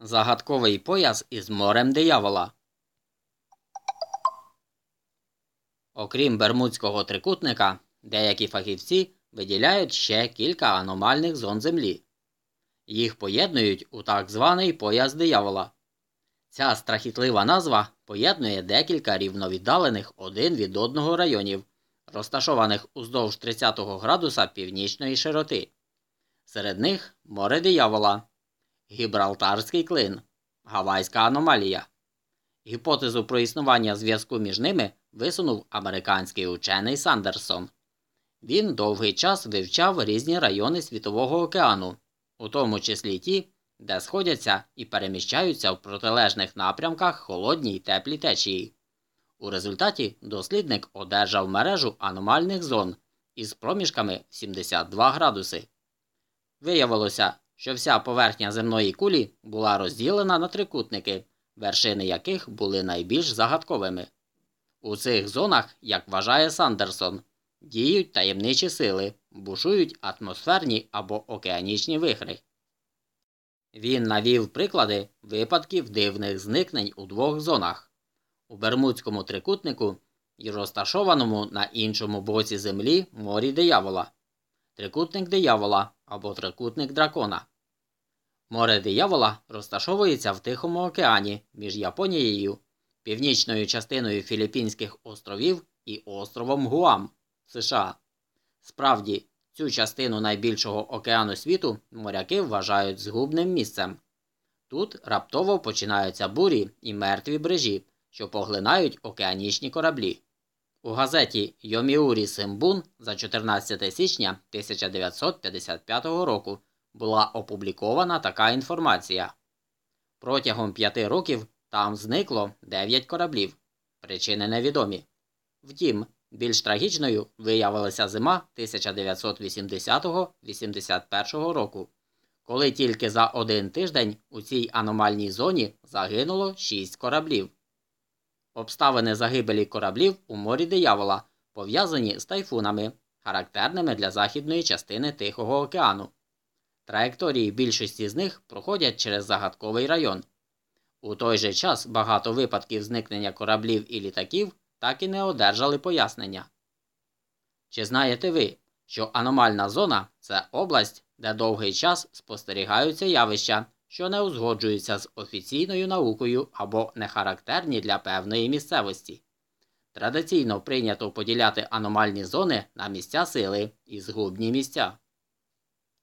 Загадковий пояс із морем диявола. Окрім Бермудського трикутника, деякі фахівці виділяють ще кілька аномальних зон Землі. Їх поєднують у так званий пояс диявола. Ця страхітлива назва поєднує декілька рівновіддалених один від одного районів, розташованих уздовж 30 градуса північної широти. Серед них море диявола, Гібралтарський клин, Гавайська аномалія. Гіпотезу про існування зв'язку між ними висунув американський учений Сандерсон. Він довгий час вивчав різні райони Світового океану, у тому числі ті, де сходяться і переміщаються в протилежних напрямках холодні й теплі течії. У результаті дослідник одержав мережу аномальних зон із проміжками 72 градуси. Виявилося, що вся поверхня земної кулі була розділена на трикутники, вершини яких були найбільш загадковими. У цих зонах, як вважає Сандерсон, діють таємничі сили, бушують атмосферні або океанічні вихри. Він навів приклади випадків дивних зникнень у двох зонах у Бермудському трикутнику і розташованому на іншому боці Землі морі диявола, трикутник диявола або трикутник дракона. Море диявола розташовується в Тихому океані між Японією, північною частиною Філіппінських островів і островом Гуам, США. Справді, цю частину найбільшого океану світу моряки вважають згубним місцем. Тут раптово починаються бурі і мертві брижі, що поглинають океанічні кораблі. У газеті Йоміурі Симбун за 14 січня 1955 року була опублікована така інформація. Протягом п'яти років там зникло 9 кораблів. Причини невідомі. Втім, більш трагічною виявилася зима 1980-81 року, коли тільки за один тиждень у цій аномальній зоні загинуло 6 кораблів. Обставини загибелі кораблів у морі диявола пов'язані з тайфунами, характерними для західної частини Тихого океану. Траєкторії більшості з них проходять через загадковий район. У той же час багато випадків зникнення кораблів і літаків так і не одержали пояснення. Чи знаєте ви, що аномальна зона це область, де довгий час спостерігаються явища, що не узгоджуються з офіційною наукою або не характерні для певної місцевості? Традиційно прийнято поділяти аномальні зони на місця сили і згубні місця.